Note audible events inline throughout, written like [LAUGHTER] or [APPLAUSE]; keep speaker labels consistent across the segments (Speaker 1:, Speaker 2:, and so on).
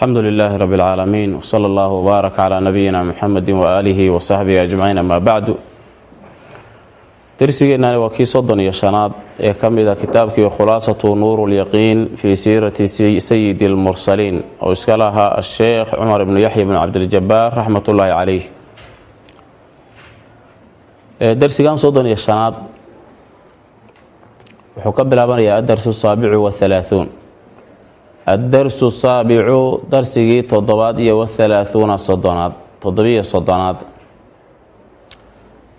Speaker 1: alxamdu lilaahi rabi اlcaalamiin wsala allahu wbaarak calaa nabiyina muxamedi waaalihi wasaxbihi ajmaciin amaa bacdu darsigeennani waa kii soddon iyo shanaad ee ka mid a kitaabkii khulaasatu nuuru lyaqiin fii siirati sayidi اlmursaliin oo iska lahaa asheekh cumar ibnu yaxya bn cabdiljabaar raxmat ullaahi caleyh darsigan soddon iyo shanaad wuxuu ka bilaabanayaa adarsu saabicu wahalaahuun addarsu saabicu darsigii toddobaad iyo wahalaahuuna soddonaad toddobiyo soddonaad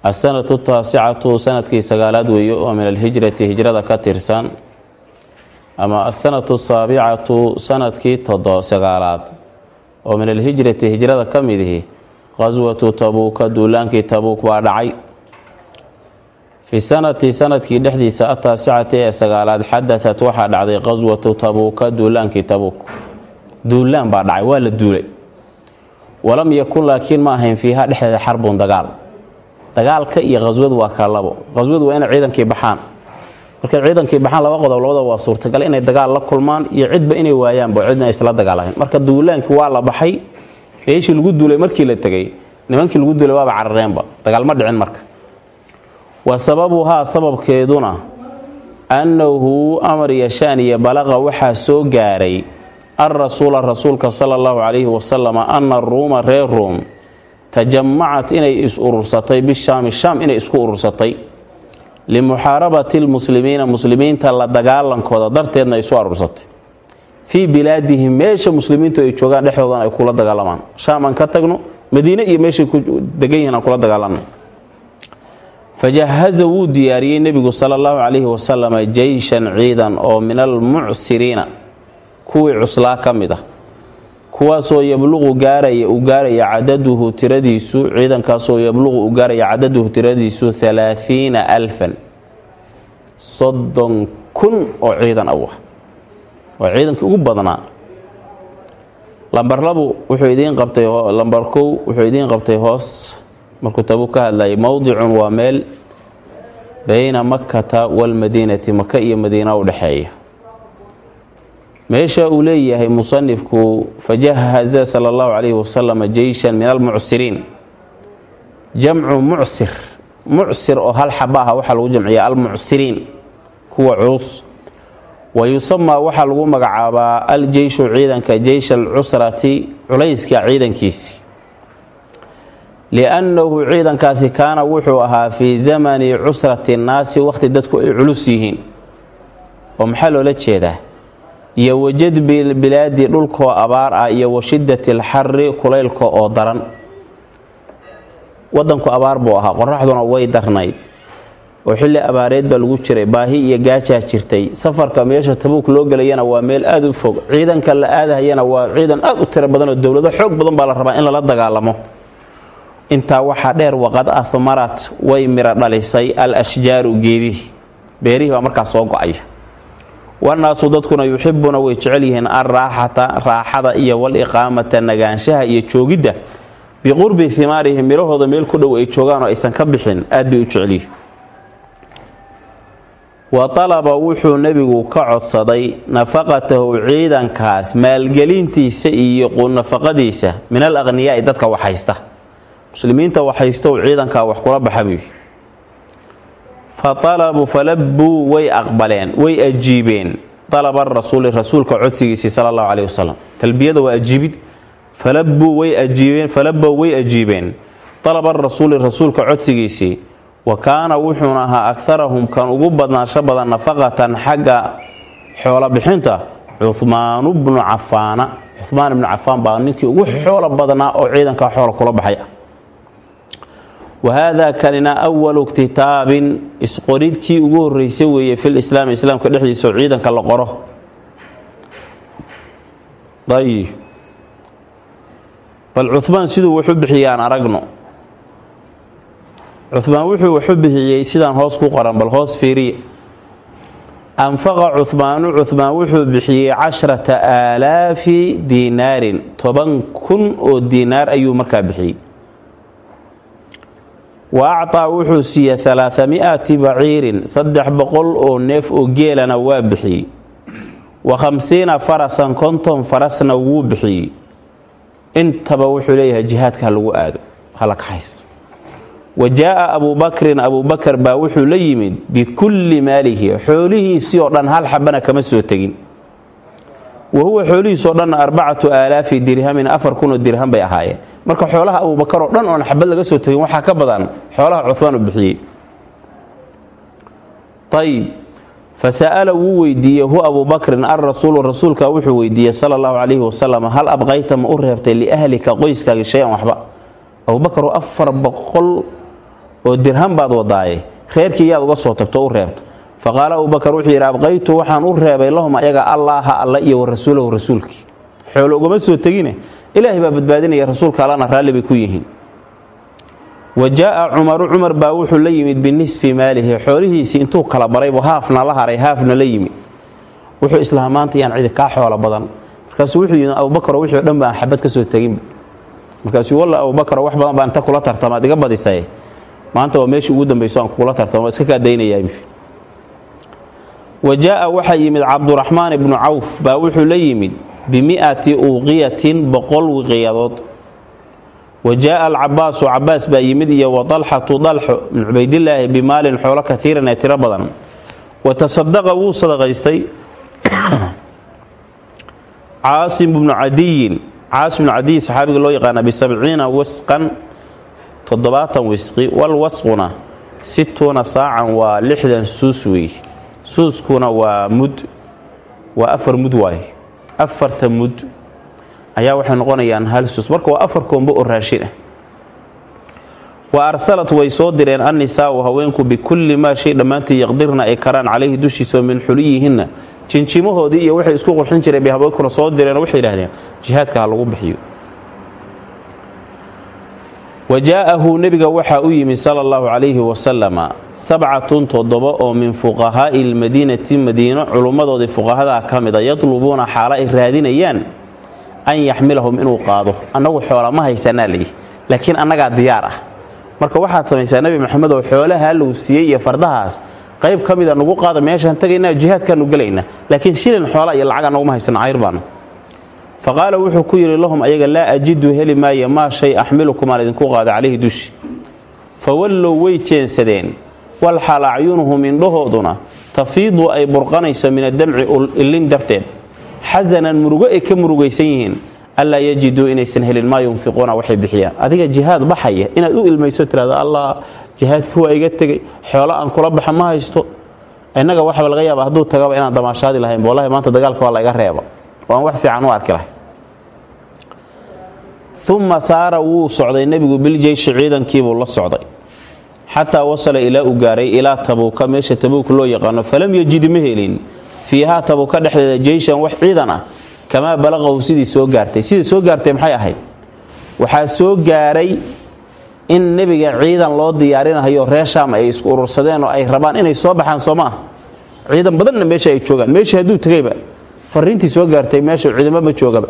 Speaker 1: asanatu taasicatu sannadkii sagaalaad weeye oo min alhijrati hijrada ka tirsan ama asanatu saabicatu sannadkii todo sagaalaad oo min alhijrati hijrada ka midihi qaswatu tabuuka duulaankii tabuuk baa dhacay fi sanati sannadkii dhexdiisa ataasicati ee sagaalaad xadatat waxaa dhacday qaswatu tabuuka duulaankii tabuuk. Duulaan baa dhacay waa la duulay. Walam yakun laakiin ma ahayn fiiha dhexdeeda xarbun dagaal. Dagaalka iyo qaswadu waa kala labo. Qaswadu waa inay ciidankii baxaan. Markay ciidankii baxaan laba qodob labada waa suurtagal inay dagaal la kulmaan iyo cidba inay waayaanba cidna isla dagaalahayn marka duulaankii waa la baxay meeshii lagu duulay markii la tegay nimankii lagu duulay waaba carareenba. Dagaal ma dhicin wa sababuhaa sababkeeduna annahu amar iyo shaniya balaqa waxaa soo gaaray alrasuula rasuulka sala allahu calayhi wasalam ana ruuma reer ruum tajamacat inay is urursatay bishaami shaam inay isku urursatay. Limuxaarabati lmuslimiina muslimiinta la dagaalankooda darteedna isu aruursatay fii bilaadihim meesha muslimiintu ay joogaan dhexdoodan ay kula dagaalamaan. Shaam aan ka tagno madiine iyo meeshay ku degan yihiin aan kula dagaalamno fajahaza wuu diyaariyey nebigu sala allahu calayhi wasalam jeyshan ciidan oo min almucsiriina kuwii cuslaa ka mid ah kuwaasoo yabluqu gaaraya uu gaaraya cadaduhu tiradiisu ciidankaasoo yabluqu uu gaaraya cadaduhu tiradiisu halaathiina alfan soddon kun oo ciidan awah waa ciidankii ugu badnaa lambar labu wuxuu idiin qabtay lambar kow wuxuu idiin qabtay hoos markuu tabuuk ka hadlayay mowdicun waa meel bayna makkata walmadiinati maka iyo madiina u dhexeeya. Meesha uu leeyahay musanifku fajahaza sala allahu calayhi wasalam jeyshan min almucsiriin jamcu mucsir mucsir oo hal xaba ah waxaa lagu jamciyaa almucsiriin kuwa culus. Wa yusamaa waxaa lagu magacaabaa aljeyshu ciidanka jeysh alcusrati culayska ciidankiisi liannahu ciidankaasi kaana wuxuu ahaa fii zamani cusrati nnaasi wakhti dadku ay culus yihiin oo maxaa loola jeedaa iyo wajadbi bilaadi dhulkoo abaar ah iyo wa shiddati alxari kulaylka oo daran wadanku abaar buu ahaa qoraxduna way darnayd oo xilli abaareed baa lagu jiray baahi iyo gaajaa jirtay safarka meesha tabuuk loo gelayana waa meel aada u fog ciidanka la aadahayana waa ciidan aada u tiro badan oo dowlado xoog badan baa la in lala dagaalamo intaa waxaa dheer waqad ahmarat way miro dhalisay al ashjaaru geedihii beerihii baa markaas soo go'aya. Wanaasu dadkuna yuxibuuna way jecel yihiin alraaxata raaxada iyo waliqaamata nagaanshaha iyo joogidda. Biqurbi himaarihim midhahooda meel ku dhow ay joogaan oo aysan ka bixin aad bay u jecelyihiin wa talaba wuxuu nebigu ka codsaday nafaqatahu ciidankaas maalgelintiisa iyo nafaqadiisa min al aqniyaai dadka waxhaysta muslimiinta waxhaystow ciidankaa wax kula baxa buu falabbuu way aqbaleen way ajiibeen. Dalaba rasuuli rasuulka codsigiisii sala allahu caleyhi wasalam talbiyada waa ajiibid. Falabbuu way ajiibeen falabbow way ajiibeen. Dalaba rasuuli rasuulka codsigiisii. Wa kaana wuxuuna ahaa akharahum kan ugu badnaansho badan nafaqatan xagga xoolo bixinta cuhmaanu bnu cafaana. Cuhmaan ibnu cafaan baa ninkii ugu xoolo badnaa oo ciidankaa xoola kula baxay wahaadaa kanina awalu kitaabin isqoridkii ugu horreysay weeye fil islaami islaamka dhexdiisa oo ciidanka la qoro ayib bal cuhmaan siduu waxu bixiyaan aragno cuhmaan wuxuu waxu bixiyey sidaan hoos ku qoran bal hoos fiiriya anfaqa cuhmaanu cuhmaan wuxuu bixiyey cashrata aalaafi diinaarin toban kun oo diinaar ayuu markaa bixiyey wa actaa wuxuu siiyey alaaa mi'ati baciirin saddex boqol oo neef oo geelana waa bixiyey wa khamsiina farasan konton farasna wuu bixiyey intaba wuxuu leeyahay jihaadka ha lagu aado hala kaxaysto wa jaa-a abuubakrin abuubakar baa wuxuu la yimid bikulli maalihi xoolihiisii oo dhan hal xabana kama soo tegin wa huwa xoolihiisoo dhanna arbacatu aalaafi dirhamin afar kunoo dirham bay ahaayeen marka xoolaha abuubakar oo dhan oon xabad laga soo tegin waxaa ka badan xoolaha cuhmaan u bixiyey. Ayib fasa'ala wuu weydiiyey hu abuubakrin alrasuulu rasuulka wuxuu weydiiyey sala allahu calayhi wasalam hal abqayta ma u reebtay liahlika qoyskaagi shay-an waxba? Abuubakar oo afar boqol oo dirham baad wadaaye reerkii yaad uga soo tagto u reebta faqaala abubakar wuxuu yidhi abqaytu waxaan u reebay lahum ayaga allaaha alla iyo wa rasuulahu rasuulkii. Xoolo ugama soo tegine ilaahay baa badbaadinaya rasuulka allana raalli bay ku yihiin. Wa jaa-a cumaru cumar baa wuxuu la yimid binisfi maalihi xoolihiisii intuu kala baraybu haafna la haray haafna la yimid. Wuxuu islaha maanta yaan cidi kaa xoolo badan. Markaasuu wuxuu yidhi abubakaro wixii dhan baan xabad ka soo teginba markaasuu walla abubakaro wax badan baan inta kula tartamaad iga badisay maanta waa meeshii ugu dambayso aan kugula tartamo iska kaa daynayaa wa jaa-a waxaa yimid cabduraxmaan ibnu cawf baa wuxuu la yimid bimi'ati uuqiyatin boqol wiqiyadood. Wa jaa-a alcabaasu cabaas baa yimid iyo wa dalxatu dalxo min cubaydillaahi bimaalin xoolo kaiiran ee tiro badan. Wa tasadaqa wuu sadaqaystay. [COUGHS] Caasim bnu cadiyin caasim bnu cadiy saxaabiga loo yaqaana bisabciina wasqan toddobaatan wisqi walwasquna situuna saacan waa lixdan suus wey suuskuna waa mud waa afar mud waaye afarta mud ayaa waxay noqonayaan hal suus marka waa afar koombo oo raashin ah. Wa arsalat way soo direen annisaau haweenku bikulli maa shay dhammaantii yaqdirna ay karaan calayhi dushiisao min xuliyihinna. Jinjimahoodii iyo waxay isku qurxin jireen bay haweenkuna soo direen waxay yidhahdeen jihaadka ha lagu bixiyo wa jaa-ahu nebiga waxaa u yimid sala allahu calayhi wasalama sabcatun toddoba oo min fuqahaa'i lmadiinati madiino culummadoodii fuqahadaa ka mida yatlubuuna xaalo ay raadinayaan an yaxmilahum inuu qaado annagu xoola ma haysanaa leeyi laakiin annagaa diyaar ah marka waxaad samaysaa nebi maxamed oo xoolaha lagu siiyey iyo fardahaas qayb ka mida nagu qaada meeshaan tagaynaa jihaadkaanu gelaynaa laakiin shilin xoola iyo lacag annaguma haysana cayr fa qaala wuxuu ku yidhi lahum ayaga laa ajidu heli maayo maa shay axmilukum aan idinku qaada calayhi dushi. Fa wallow way jeensadeen walxaal acyunuhum indhahooduna tafiidu ay burqanayso min addamci illin darteed. Xasanan murugo ay ka murugaysan yihiin allaa yajiduu inaysan helin maa yunfiquuna waxay bixiyaan. Adiga jihaad baxaya inaad u ilmayso tirahdo allah jihaadkii waa iga tegey xoolo aan kula baxa ma haysto. Innaga waxaba laga yaaba hadduu tagaba inaan damaashaadi lahayn wallahi maanta dagaalka waa layga reeba oo aan wax fiican u arki lahay. Uma saara wuu socday nebigu biljeyshi ciidankiibuu la socday. Xataa wasala ilaa uu gaaray ilaa tabuuka meesha tabuuk loo yaqaano falam yajid ma helin. Fiihaa tabuuka dhexdeeda wax ciidan ah kamaa balaqahu sidii soo gaartay. Sidii soo gaartay maxay ahayd? Waxaa soo gaaray in nebiga ciidan loo diyaarinahayo reer shaam ay isku urursadeen oo ay rabaan inay soo baxaan soo ciidan badanna meesha ay joogaan meeshii hadduu tegayba fariintii soo gaartay meesha ciidamba ma joogaba.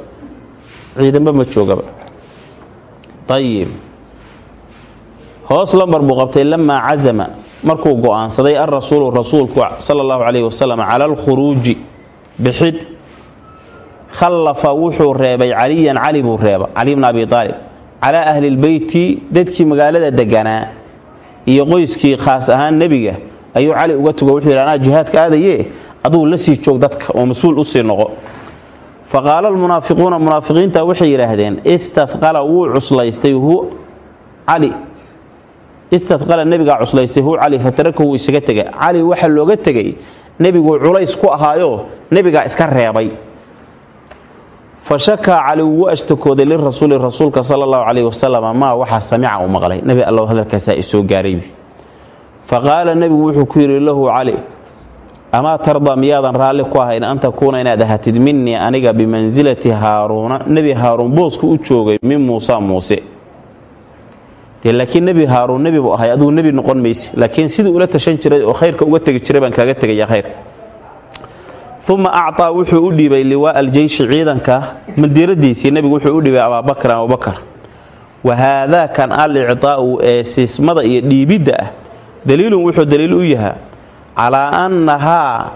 Speaker 1: Ciidanba ma joogaba. Ayib hoos lambar buu qabtay lamaa cazama. Markuu go'aansaday alrasuulu rasuulku sala allahu calayhi wasalam cala alkhuruuji bixid. Khallafa wuxuu reebay caliyan cali buu reeba cali bna abi aalib calaa ahli lbeyti dadkii magaalada deganaa iyo qoyskii khaas ahaan nebiga ayuu cali uga tugo wuxuu yidhi anaa jihaadka aadaye aduu la sii joog dadka oo mas'uul u sii noqo. Fa qaala almunaafiquuna munaafiqiinta waxay yidhaahdeen istaqala wuu cuslaystay hu cali istaqala nebigaa cuslaystay hu cali fatarakahu isaga tegay. Cali waxa looga tegay nebiguu culays ku ahaayo nebigaa iska reebay. Fa shakaa cali wuu ashtakooday lirasuuli rasuulka sala allahu calayhi wasalam maa waxaa samica uu maqlay. Nebi allow hadalkaasaa isoo gaaraybi fa qaala nebigu wuxuu ku yidhi lahu cali amaa tardaa miyaadan raalli ku ahayn an takuuna inaad ahatid minii aniga bimansilati haaruuna nebi haaruun boosku u joogay min muusa muuse dee laakiin nebi haaruun nebi buu ahay adugu nebi noqon mayse laakiin sidii ula tashan jiray oo khayrka uga tegi jiray baan kaaga tegaya khayr uma acطaa wuxuu u dhiibay liwaa aljeyshi ciidanka mandiradiisii nebigu wuxuu u dhiibay abaabakran abubakar wa haadaakan alicطaa'u ee siismada iyo dhiibidda ah daliilun wuxuu daliil u yahaa calaa annahaa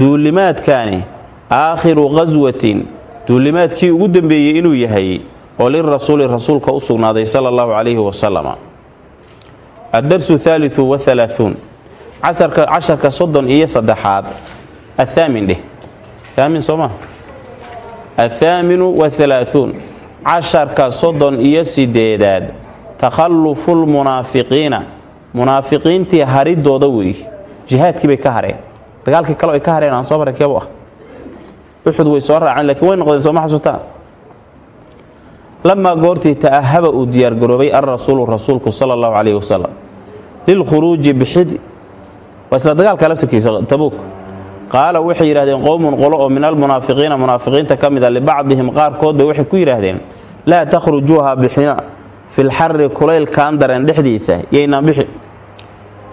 Speaker 1: duulimaadkaani aakhiru qaswatin duulimaadkii ugu dambeeyey inuu yahay oo lirasuuli rasuulka u sugnaaday sala allahu calayhi wasalama addarsu thaalithu wahalaahuun casharka soddon iyo saddexaad athaamin dheh thaamin soo maa athaaminu wahalaahuun casharka soddon iyo sideedaad takhallufu lmunaafiqiina munaafiqiintii haridooda weeye jihaadkii bay ka hareen. Dagaalkii kale ay ka hareen aan soo keebu ah? Uxud way soo raaceen lakiin way noqdeen sooma xasuutaan? Lamaa goortii ta'ahaba uu diyaargaroobay alrasuulu rasuulku sala allahu calayhi wasalam lilkhuruuji bixid waa isla dagaalka laftirkiisa tabuuk. Qaala waxay yidhahdeen qowmun qolo oo min almunaafiqiina munaafiqiinta ka mid a libacdihim qaarkood bay waxay ku yidhaahdeen laa takhrujuuha bixina filxari kulaylkaan dareen dhexdiisa yaynaan bixi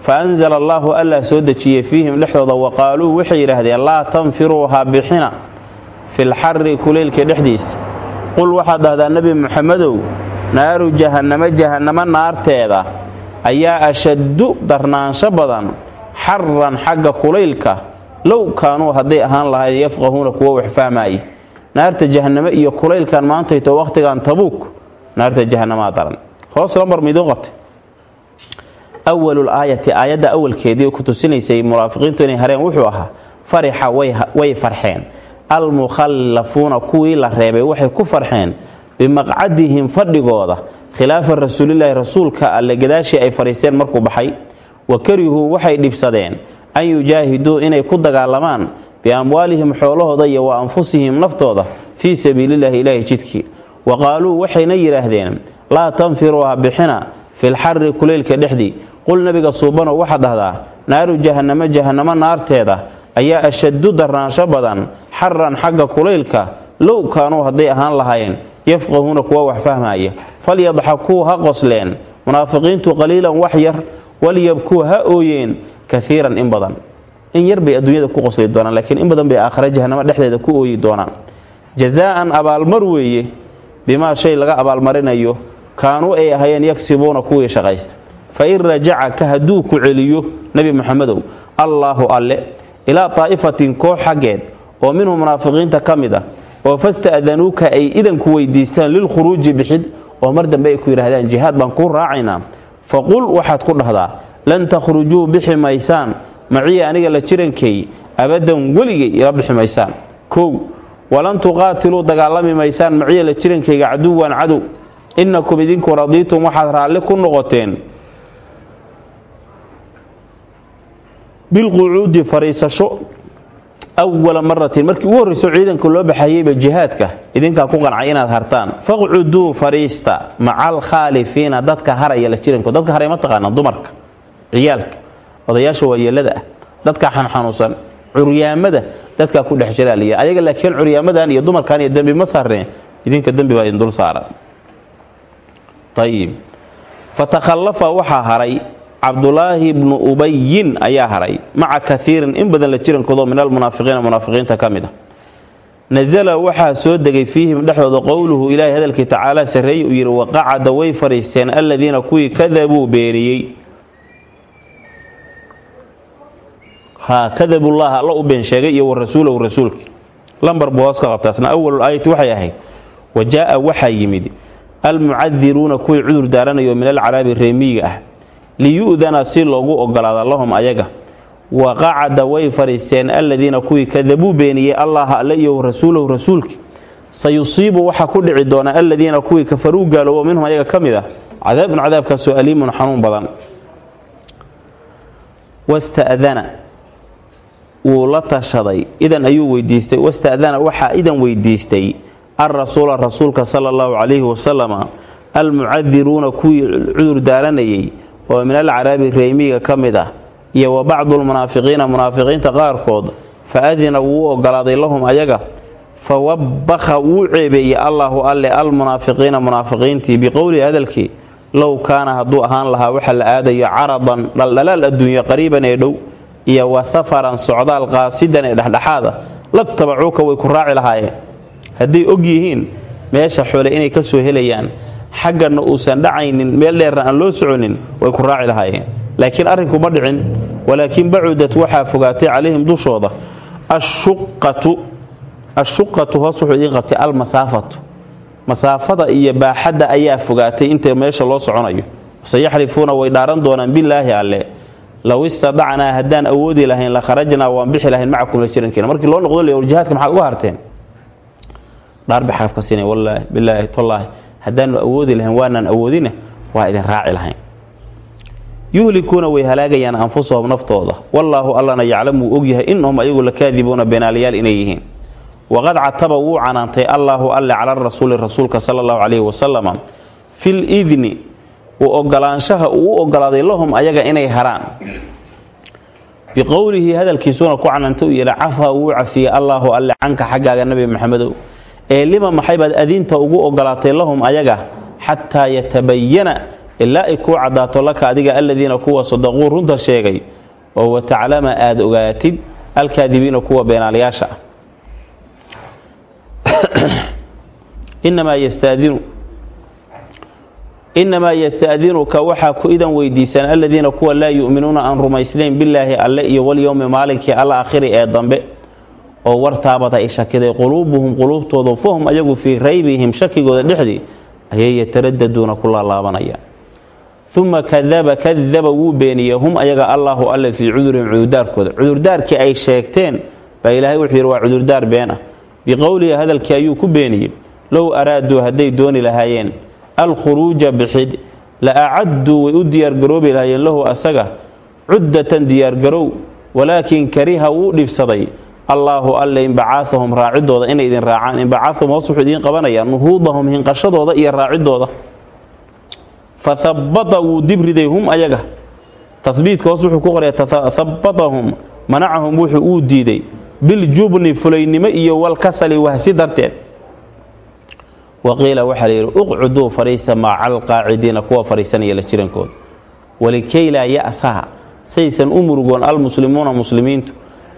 Speaker 1: fa anzala allaahu allah soo dejiyey fiihim dhexdooda wa qaaluu waxay yidhaahdeen laa tanfiruuha bixina filxari kulaylka dhexdiisa qul waxaad dhahdaa nebi muxamedow naaru jahannamo jahannamo naarteeda ayaa ashaddu darnaansho badan xaran xagga kulaylka low kaanuu hadday ahaan lahayd yafqahuuna kuwa wax fahmaaya naarta jahannamo iyo kulaylkan maantayto wakhtigan tabuuk naarta jahanamaa daran hoos lambar miduu qabtay awalul aayati aayadda awalkeedii ku tusinaysay munaafiqiintu inay hareen wuxuu ahaa farixa way farxeen almukhallafuuna kuwii la reebay waxay ku farxeen bimaqcadihim fadhigooda khilaafa rasuulilaahi rasuulka alle gadaashii ay fadhiisteen markuu baxay wa karihuu waxay dhibsadeen an yujaahiduu inay ku dagaalamaan biamwaalihim xoolahooda iyo wa anfusihim naftooda fii sabiililaahi ilaahi jidkii wa qaaluu waxayna yidhaahdeen laa tanfiruuha bixina filxari kuleylka dhexdii qul nebiga suubano waxaad dhahdaa naaru jahannamo jahannamo naarteeda ayaa ashaddu darnaansho badan xaran xagga kulaylka low kaanuu hadday ahaan lahaayeen yafqahuuna kuwa wax fahmaaya falyadxakuu ha qosleen munaafiqiintu qaliilan wax yar walyabkuu ha ooyeen kaiiran in badan. In yar bay adduunyada ku qosli doonaan laakiin in badan bay aakhare jahanamo dhexdeeda ku ooyi doonaan. Jazaa'an abaalmar weeye bimaa shay laga abaalmarinayo kaanuu ay ahayeen yagsibuuna kuwii shaqaysta fa in rajacaka hadduu ku celiyo nebi muxamedow allaahu alle ilaa daa'ifatin koox xaggeed oo minhu munaafiqiinta ka mid ah oo fasta'danuuka ay idanku weydiistaan lilkhuruuji bixid oo mar dambe ay ku yidhaahdaan jihaad baan kuu raacaynaa faqul waxaad ku dhahdaa lan takhrujuu bixi maysaan maciya aniga la jirankay abadan weligay ila bixi maysaan kow walan tuqaatiluu dagaalami maysaan maciya la jirankayga caduwan cadow innakum idinku radiitum waxaad raalli ku noqoteen bilqucuudi fariisasho awala maratin markii ugu horreyso ciidanka loo baxayeyba jihaadka idinkaa ku qancay inaad hartaan. Faqcuduu fariista maca alkhaalifiina dadka haraya la jiranko dadka haray ma taqaanaa dumarka ciyaalka odayaasha waayeelada ah dadka xanxanuusan curyaamada dadkaa ku dhex jiraaliya ayaga laakiin curyaamadan iyo dumarkan iyo dembi ma saarneen idinka dembi baa idin dul saaran. Ayib waxaa haray cabdulaahi bnu ubayin ayaa haray. Maca kaiirin in badan la jirankoodo min almunaafiqiina munaafiqiinta ka mid a nasala waxaa soo degay fiihim dhexdooda qowluhu ilaahay hadalkii tacaala sarreeye uu yidhi waqacada way fadhiisteen aladiina kuwii kadabuu beeniyey ha kadabullaha alla u been sheegay iyo wa rasuulahu rasuulka lambar buu hoos qabtaasna awalul aayati waxay ahayd. Wa jaa'a waxaa yimid almucadiruuna kuwii cudur daaranayo min alcaraabi reemiyiga ah liyu'dana si loogu ogolaada lahum ayaga. Wa qacada way fadhiisteen aladiina kuwii kadabuu beeniyey allaha alle iyo rasuulahu rasuulki. Sayusiibu waxaa ku dhici doona aladiina kuwii kafaruu gaaloobo minhum ayaga ka mid ah. Cadaabun cadaabkaasoo aliimun xanuun badan. Wasta'dana. Wuu la tashaday. Idan ayuu weydiistay. Wasta'dana waxaa idan weydiistay alrasuula rasuulka sala allahu calayhi wasalama almucadiruuna kuwii cudur daaranayay oo min alcaraabi reemiga ka mid ah iyo wa bacdulmunaafiqiina munaafiqiinta qaarkood fa adina wuu ogolaaday lahum ayaga fa wabbakha wuu ceebeeyey allaahu alle almunaafiqiina munaafiqiintii biqowlihi hadalkii low kaana hadduu ahaan lahaa waxa la aadayo caradan dhaldhalaal adduunyo qariiban ee dhow iyo wa safaran socdaal qaasidan ee dhexdhexaada latabacuuka way ku raaci lahaayeen. Hadday og yihiin meesha xoole inay ka soo helayaan xaggana uusan dhacaynin meel dheerna aan loo soconin way ku raaci lahaayeen. Laakiin arrinku ma dhicin walaakiin bacudat waxaa fogaatay calayhim dushooda ashuqatu hoos wuxuu idiin almasaafatu. Masaafada iyo baaxadda ayaa fogaatay inta meesha loo soconayo. Sayaxlifuuna way dhaaran doonaan bilaahi alle low istadacnaa haddaan awoodi lahayn la kharajnaa waan bixi lahayn macakum la jirankeena. Markii loo noqdo jihaadka maxaad uga harteen? Dhaarba xarafka sina wallaahi bilaahi tallaahi haddaanu awoodi lahayn waanaan awoodina waa idin raaci lahayn. Yuhlikuuna way halaagayaan anfusahum naftooda. Wallaahu allana yaclam wuu ogyahay inahum ayagu lakaadibuuna beenaalayaal inay yihiin. Waqad cataba wuu canaantay allaahu alle cala rasuuli rasuulka sala allahu calayhi wasalama fil idni u ogolaanshaha uu u ogolaaday lahum ayaga inay haraan. Biqowlihi hadalkiisuna ku cananta u yeela cafaa wuu cafiyey allaahu alle canka xaggaaga nabi maxamedow ee lima maxaybaad adinta ugu ogolaatay lahum ayaga? Xataa yatabayana ilaa ay kuu caddaato laka adiga aladiina kuwa sadaquu runta sheegay oo wataclama aad ogaatid alkaadibiina kuwa beenaalayaasha. [CLEARS THROAT] Ah inamaa yastadinu inamaa yasta'dinuka waxaa ku idan weydiisaan aladiina kuwa laa yu'minuuna aan rumaysnayn bilaahi alle iyo walyowmi maalinkii alaakhiri ee dambe oo wartaabada ay shakiday quluubuhum quluubtooda fahum ayagu fii raybihim shakigooda dhexdii ayay yataradaduuna ku laalaabanayaan. Uma kadaba kadaba wuu beeniyey hum ayaga allaahu alle fii cudurihim cudurdaarkooda. Cudurdaarkii ay sheegteen baa ilaahay wuxuu yidhi waa cudurdaar been ah. Biqowlihi hadalkii ayuu ku beeniyey low araaduu hadday dooni lahaayeen alkhuruuja bixid la acadduu way u diyaargaroobi lahaayeen lahu asaga cuddatan diyaargarow walaakin kariha wuu dhibsaday allaahu alle inbacaahum raacidooda inay idin raacaan inbacaahum hoos wuxuu idiin qabanayaa nuhuudahum hinqashadooda iyo raacidooda. Fa habata wuu dibriday hum ayaga. Tahbiidka hoos wuxuu ku qorayaa habbatahum manacahum wuxuu uu diiday biljubni fulaynimo iyo walkasali wahsi darteed. Waqiila waxaa layidhi uqcuduu fadhiista maca alqaacidiina kuwa fadhiisanaya la jirankooda. Walikay laa ya'saha saysan u murugoon almuslimuuna muslimiintu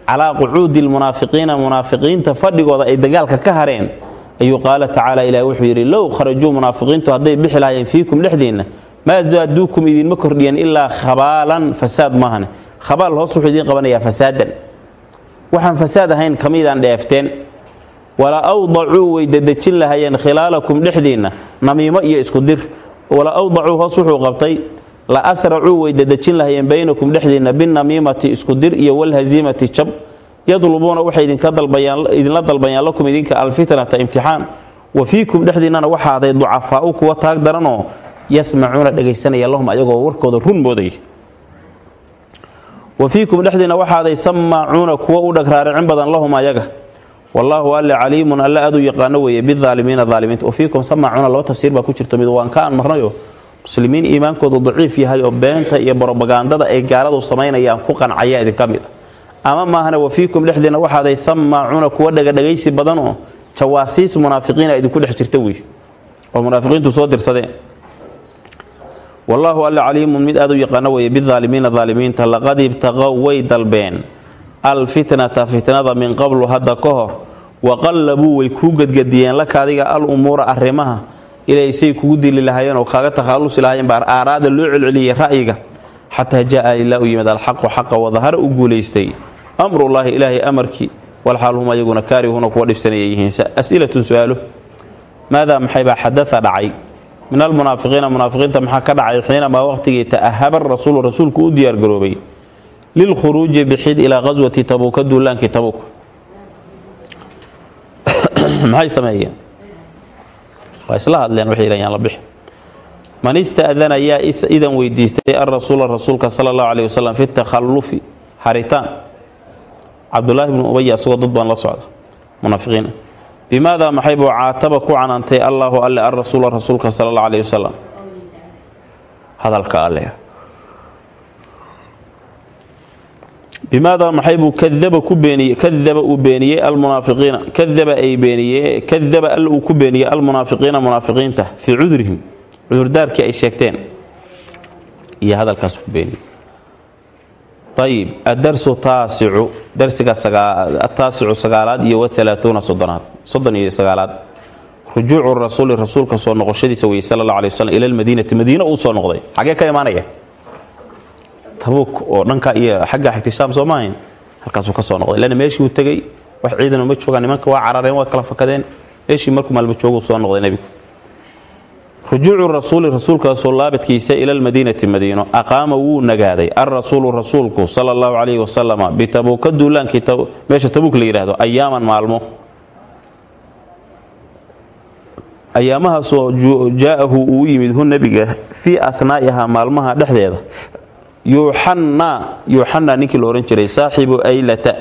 Speaker 1: calaa qucuudi lmunaafiqiina munaafiqiinta fadhigooda ay dagaalka ka hareen ayuu qaala tacaala ilaah wuxuu yidhi low kharajuu munaafiqiintu hadday bixi lahaayeen fiikum dhexdiinna maa zaaduukum idinma kordhiyan ilaa khabaalan fasaad maahane. Khabaal hoos wuxuu idiin qabanayaa fasaadan. Waxaan fasaad ahayn kamiidaan dheefteen. Wala awdacuu way dedejin lahaayeen khilaalakum dhexdiinna namiimo iyo isku dir. Wala awdacuu hoos wuxuu qabtay la asracuu way dedejin lahaayeen baynakum dhexdiinna binamiimati isku dir iyo walhaziimati jab. Yadlubuuna waxay idinla dalbayaan lakum idinka alfitnata imtixaan. Wa fiikum dhexdiinnana waxaaday ducafaau kuwa taag daranoo yasmacuuna dhegaysanaya lahum ayagoo warkooda run moodaya wa fiikum dhexdiinna waxaaday samaacuuna kuwa u dhagraaricin badan lahum ayaga. Wallaahu alle caliimun alle aad u yaqaano weeye bidaalimiina aalimiinta wa fiikum samaacuuna laba tafsiir baa ku jirta mid waan ka aan marnayo muslimiin iimaankoodu daciif yahay oo beenta iyo brobagandada ay gaaladu samaynayaan ku qancaya idinka mid a ama maahana wa fiikum dhexdiinna waxaaday samaacuuna kuwa dhagadhagaysi badanoo jawaasiis munaafiqiina idinku dhex jirta wey oo munaafiqiintu soo dirsadeen. Wallaahu alle caliimun mid aad u yaqaano weeye bidaalimiina daalimiinta laqad ibtaqow way dalbeen. Alfitnata fitnada min qablu hadda ka hor waqallabuu way kuu gedgediyeen laka adiga al umuura arrimaha ilaysay kugu dili lahaayeen oo kaaga takhaalusi lahaayeen baa aaraada loo celceliyey ra'yiga xataa jaa ilaa u yimid alxaqu xaqa wadahara u guulaystay. Amrullaahi ilaahay amarkii walxaal hum ayaguna kaarihuuna kuwa dhibsanaya yihiin. As'ilatun su'aalo maadaa maxaybaa xadaa dhacay? Min almunaafiqiina munaafiqiinta maxaa ka dhacay xiinamaa waqtigii ta'ahaba rasuulu rasuulku u diyaargaroobay lilkhuruuji bixid ilaa qaswati tabuuka duulaankii tabuuk. [COUGHS] Maxay sameeyeen waa isla hadleen waxay yidhahan yaan la bixi. Man ista'dana yaa idan weydiistay alrasuula rasuulka sala allahu caleyhi wasalam fi takhallufi haritaan. Cabdulaahi bnu ubaya isagoo dad baan la socda. Munaafiqiina bimaadaa maxay buu caataba ku canaantay allaahu alle alrasuula rasuulka sala allahu caleyhi wasalam hadalka alle bimaadaa maxay buu kadaba ku beeniyey kadaba uu beeniyey almunaafiqiina kadaba ay beeniyee kadaba alla uu ku beeniyey almunaafiqiina munaafiqiinta fii cudurihim cudurdaarkii ay sheegteen. Iyo hadalkaas ku beeniyey. Ayib adarsu taasicu darsiga ataasicu sagaalaad iyo waalaauuna soddonaad soddon iyo sagaalaad. Rujuucu rasuuli rasuulka soo noqoshadiisa weye sala alla alay ila almadiinati madiina uu soo noqday. Xagee ka imaanaya tabuuk oo dhanka iyo xagga xigtishaam soo maahayn halkaasuu ka soo noqday. Lanna meeshii uu tegey wax ciidan uma joogaan nimanka waa carareen waa kala fakadeen. Meeshii markuu maalmo jooguu soo noqday nebigu. Rujuucu rasuuli rasuulkaasoo laabadkiisa ila lmadiinati madiino aqaama wuu nagaaday. Alrasuulu rasuulku sala allahu calayhi wasalama bitabuuka duulaankii meesha tabuuk la yidhaahdo ayaaman maalmo. Ayaamahaasoo jaa'ahu uu yimid hu nebiga fii ahnaa'ihaa maalmaha dhexdeeda yuuxanna yuuxanna ninkii odhan jiray saaxibu aylata.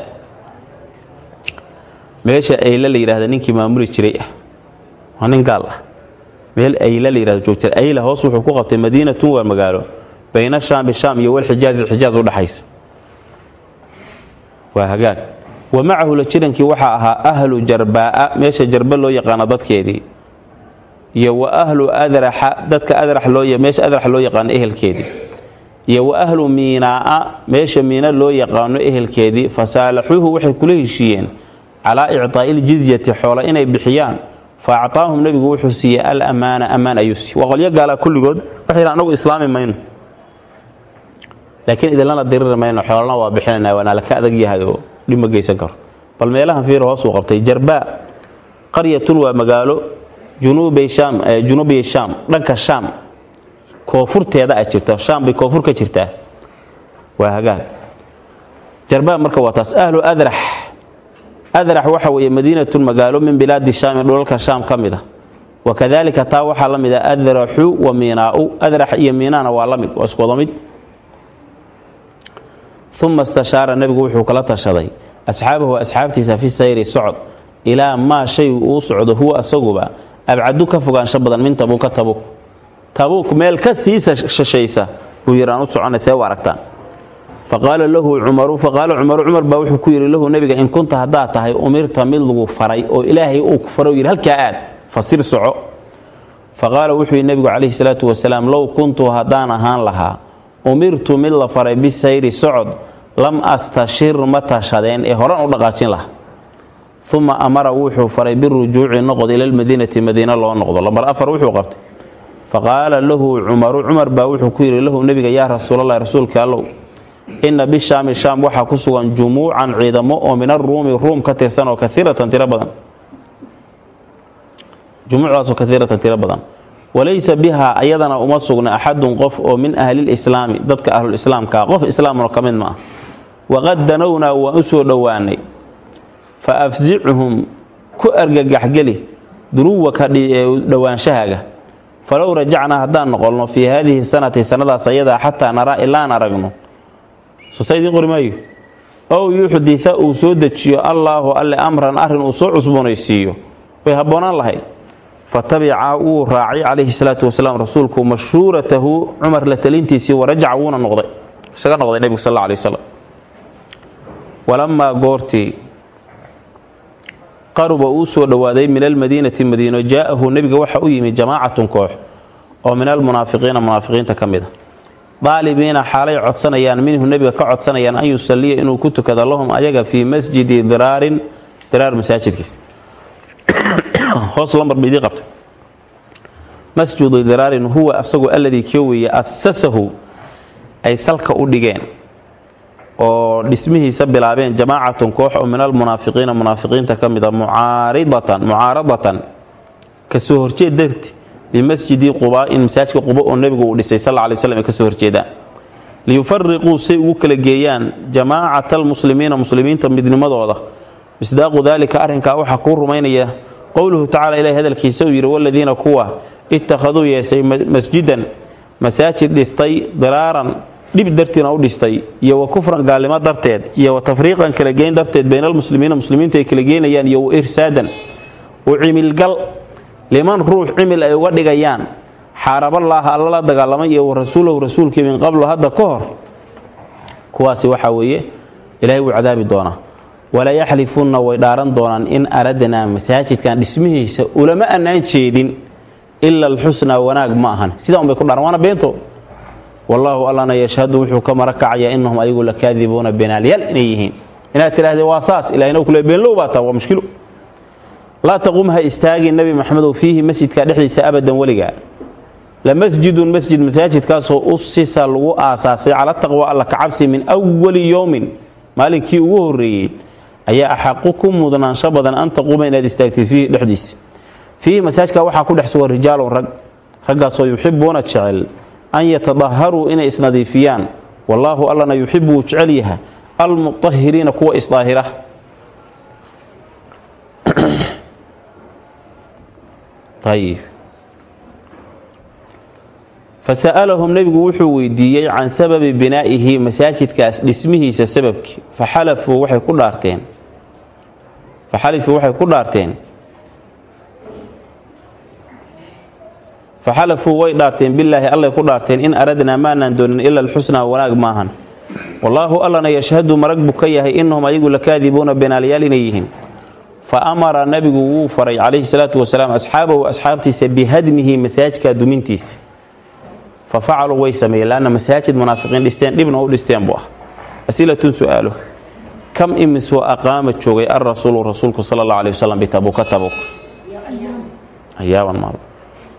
Speaker 1: Meesha ayla la yidhahda ninkii maamuli jiray ah waa nin ah. Meel ayla la yidhahdo joogta ayla hoos wuxuu ku qabtay madiinatun waa magaalo bayna shaami shaam iyo walxijaazi xijaaz u dhaxaysa. Waa hagaag. Wa macahu la jirankii waxaa ahaa ahlu jarbaa'a meesha jarba loo yaqaano dadkeedii iyo wa ahlu adraxa dadka adrax loo meesha adrax loo yaqaano ehelkeedii iyo wa ahlu miinaa'a meesha miina loo yaqaano ehelkeedii fasaalaxuuhu waxay kula heshiiyeen calaa ictaa'i iljizyati xoola inay bixiyaan. Fa actaahum nebigu wuxuu siiyey al ammaana ammaan ayuu siiy waa qolyo gaalaa kulligood waxay anagu islaami mayno. Laakiin idinlana diriri mayno xoolana waa bixinayna waana laka adag yahay oo dhib ma geysan karo. Bal meelahan fiir hoosuu qabtay jarbaa qaryatun waa magaalo junuubiy shaam dhanka shaam koonfurteeda a jirta shaam bay koonfur ka jirtaa. Waa hagaag. Jarbaa marka waa taas ahlu adrax adrax waxa weeye madiinatun magaalo min bilaadi shaami dhulalka shaam ka mid a wa kadalika taa waxaa la mid a adraxu wa miinaau adrax iyo miinaana waa la mid waa isku wada mid. Uma istashaara nebigu wuxuu kala tashaday asxaabahu asxaabtiisa fi sayri socod ilaa maa shay uu socdo huwa asaguba abcadu ka fogaansho badan min tabuuka tabuuk tabuuk meel ka sii shashaysa. Buu yidhi u soconay see aragtaan. Faqaala lahu cumaru faqaala cumaru cumar baa wuxuu ku yidhi lahu nebiga in kunta haddaad tahay umirta mid lagu faray oo ilaahay uu ku faro yidhi halkaa aad fasir soco. Faqaala wuxuu yidhi nebigu calayhi salaatu wasalaam low kuntu haddaan ahaan lahaa umirtu mid la faray bisayri socod lam astashir ma tashadeen ee horan u dhaqaajin laha uma amara wuxuu faray birujuuci noqod ila lmadiinati madiina loo noqdo. Lambar afar wuxuu qabtay faqaala lahu cumaru cumar baa wuxuu ku yidhi lahu nebiga yaa rasuulallahi rasuulka allow inna bishaami shaam waxaa ku sugan jumuucan ciidamo oo min aruumi ruum ka tirsan oo kaiiratan tiro badan. Jumuucdaasoo kaiiratan tiro badan. Walaysa bihaa ayadana uma sugna axadun qof oo min ahlilislaami dadka ahlulislaamkaa qof islaamno ka mid ma ah. Waqad danownaa waan u soo dhowaanay. Fa afsichum ku argagaxgeli dunuwaka dhowaanshahaga falow rajacnaa haddaan noqolno fii haadihi sanati sanadaas ayadaa xataa naraa ilaan aragno. Sosaydii qori maayo? Ow yuxdita uu soo dejiyo allaahu alle amran arrin uu soo cusboonaysiiyo. Way habboonaan lahayd. Fatabica wuu raacay calayhi salaatu wasalaam rasuulku mashhuuratahu cumar la talintiisii warajaca wuuna noqday. Isaga noqday nebigu sal alla alay wasalam walamaa goortii qaruba uu soo dhowaaday min almadiinati madiino jaa'ahu nebiga waxa u yimi jamaacatun koox oo min almunaafiqiina munaafiqiinta ka mid a daalibiina xaalay codsanayaan minhu nebiga ka codsanayaan an yusaliya inuu ku tukado lahum ayaga fii masjidi diraarin diraar masaajidkiisa [COUGHS] hoos lambar baydii qabtay. Masjidu diraarin huwa asagu alladii kii weeye asasahu ay salka u dhigeen oo dhismihiisa bilaabeen jamaacatun koox oo min almunaafiqiina munaafiqiinta ka mid a mucaaridatan mucaaradatan ka soo horjeed darti bimasjidi qubaa in masaajidka quba oo nebigu uu dhisay sal ly slam ay ka soo horjeedaan liyufariquu say ugu kala geeyaan jamaacata almuslimiina muslimiinta midnimadooda. Misdaaqu daalika arrinkaa waxaa kuu rumaynaya qowluhu tacala ilahi hadalkiisa uu yidhi waladiina kuwa ittakhaduu yeesay masjidan masaajid dhistay diraaran dhib dartiina u dhistay iyo wa kufran gaalnimo darteed iyo wa tafriiqan kala geyn darteed bayna almuslimiina muslimiinta ay kala geynayaan iyo wa irsaadan u cimilgal liman ruux cimil ay uga dhigayaan xaaraballaaha alla la dagaalamay iyo wa rasuulahu rasuulkii min qablu hadda ka hor kuwaasi waxaa weeye ilaahay wuu cadaabi doonaa. Wala yaxlifunna way dhaaran doonaan in aradnaa masaajidkan dhismihiisa ulama annaan jeedin ila alxusnaa wanaag ma ahan. Sidaa unbay ku dhaaran waana beento wallaahu allana yashhadu wuxuu ka marakacayaa inahum ayagu lakaadibuuna beenaalyaal inay yihiin. Inaad tidhahdee waa saas ilahina kule beenlow baa taa waa mushkilo laa taqum ha istaagin nebi maxamedow fiihi masjidka dhexdiisa abadan weligaa la masjidun masjid masaajidkaasoo usisa lagu aasaasay cala taqwa alla kacabsi min wali yowmin maalinkii ugu horreeyey ayaa axaqu ku mudnaansho badan an taquuma inaad istaagtid fiihi dhexdiisa. Fiihi masaajka waxaa ku dhex sugan rijaalun rag raggaasoo yuxibuuna jecel an yatadaharuu inay isnadiifiyaan. Wallaahu allana yuxibu wuu jecel yaha almutahiriina kuwa isdaahira. [CLEARS THROAT] Ayib fasa'alahum nebigu wuxuu weydiiyey can sababi binaa'ihi masaajidkaas dhismihiisa sababkii. Faxalafuu waxay ku dhaarteen. Faxalifuu waxay ku dhaarteen faxalafuu way dhaarteen bilaahi allay ku dhaarteen in aradnaa maanaan doonin ila alxusnaa wanaag maahan wallaahu allana yashhadu marag buu ka yahay innahum ayagu lakaadibuuna beenaalyaal inay yihiin fa amara nabigu wuu faray calayhi salaatu wasalaam asxaabahu asxaabtiisa bihadmihi masaajidka dumintiisa fa facaluu way sameeyeen laanna masaajid munaafiqiin dhisteen dhibna u dhisteen buu ah asilatun su'aalo kam imisoo aqaama joogay alrasuulu rasuulku sala allah aley wasalam bitabuka tabuk ayaaban maal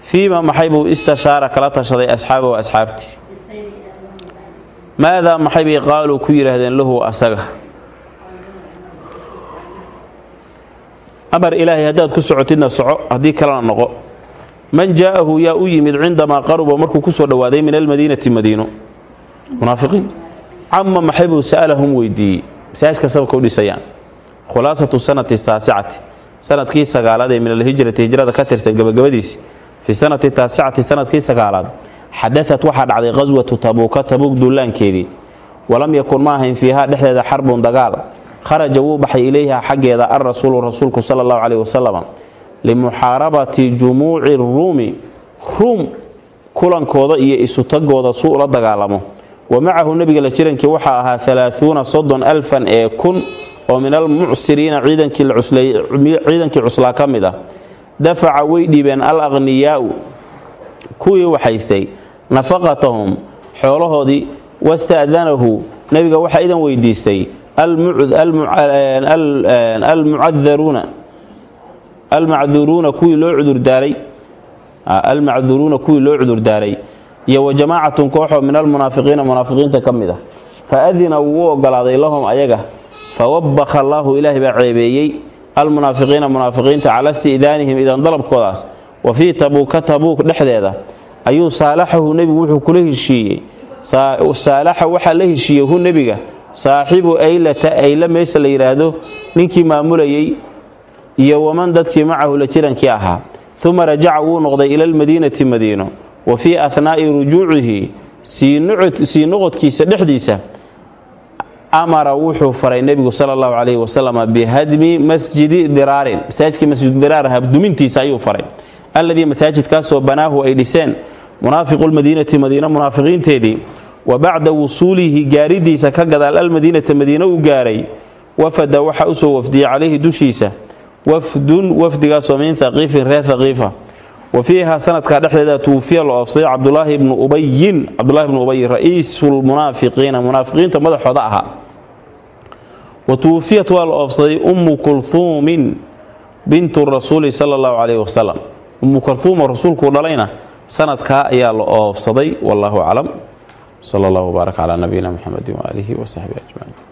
Speaker 1: fiima maxay buu istashaara kala tashaday asxaabahu asxaabtii maadaa maxay bay qaaluu ku yidhaahdeen lahu asaga amar ilaahay haddaad ku socotidna soco haddii kalena noqo man jaa'ahu yaa u yimid cindamaa qaruba markuu ku soo dhowaaday min almadiinati madiino munaafiqiin cama maxay buu sa'alahum weydiiyey masaajidka sababka u dhisayaan khulaasatu sanati taasicati sannadkii sagaalaad ee min alhijrati hijrada ka tirsan gabagabadiisi fii sanati taasicati sannadkii sagaalaad xadaat waxaa dhacday qaswatu tabuuka tabuuk duulaankeedii walam yakun ma ahayn fiihaa dhexdeeda xarbun dagaal kharaja wuu baxay ilayha xaggeeda alrasuulu rasuulku sala allahu caleyhi wasalam limuxaarabati jumuuci ruumi ruum kulankooda iyo isutagooda suu ula dagaalamo wa macahu nebiga la jirankii waxaa ahaa alaaثuuna soddon alfan ee kun oo min almucsiriina ciidankii cuslaa ka mid ah dafaca way dhiibeen al aqhniyaa'u kuwii waxaystay nafaqatahum xoolahoodii wasta'danahu nebiga waxaa idan weydiistay almacduruuna kuwii loo cudurdaaray almacduruuna kuwii loo cudurdaaray iyo wa jamaacatun kooxoo min almunaafiqiina munaafiqiinta ka mid ah. Fa adina wuu ogolaaday lahum ayaga. Fawabakha allaahu ilaahay baa ceebeeyey almunaafiqiina munaafiqiinta cala isti'daanihim idan dalabkoodaas wa fii tabuuka tabuuk dhexdeeda ayuu saalaxahu nebigu wuxuu kula heshiiyey. Saalaxa waxaa la heshiiyey hu nebiga saaxibu aylata ayla meesha la yidhaahdo ninkii maamulayey iyo waman dadkii macahu la jirankii ahaa. Uma rajaca wuu noqday ila almadiinati madiino. Wa fii ahnaa'i rujuucihi sii noqodkiisa dhexdiisa amara wuxuu faray nebigu sala allahu calayhi wasalam bihadmi masjidi diraarin. Masaajidkii masjidu diraar habdumintiisa ayuu faray. Alladii masaajidkaasoo banaahu ay dhiseen munaafiqu lmadiinati madiina munaafiqiinteedii wa bacda wusuulihi gaaridiisa ka gadaal almadiinata madiine uu gaaray wafada waxaa u soo wafdiyey calayhi dushiisa. Wafdun wafdigaasoo min haqiifin reer haqiifa wa fiiha sanadkaa dhexdeeda tuufiya la oofsaday cabdulaahi ibnu ubayin cabdulahi bnu ubay ra'iisulmunaafiqiina munaafiqiinta madaxooda ahaa. Wa tuwufiyat waa la oofsaday ummu kulhuumin bintu rasuuli sala allahu calayhi wasalam ummu kulhuumo rasuulkuu dhalayna sanadkaa ayaa la oofsaday wallahu aclam. Sal allah wbaarak calaa nabiyina mxamedi waaalihi wasaxbi ajmaciin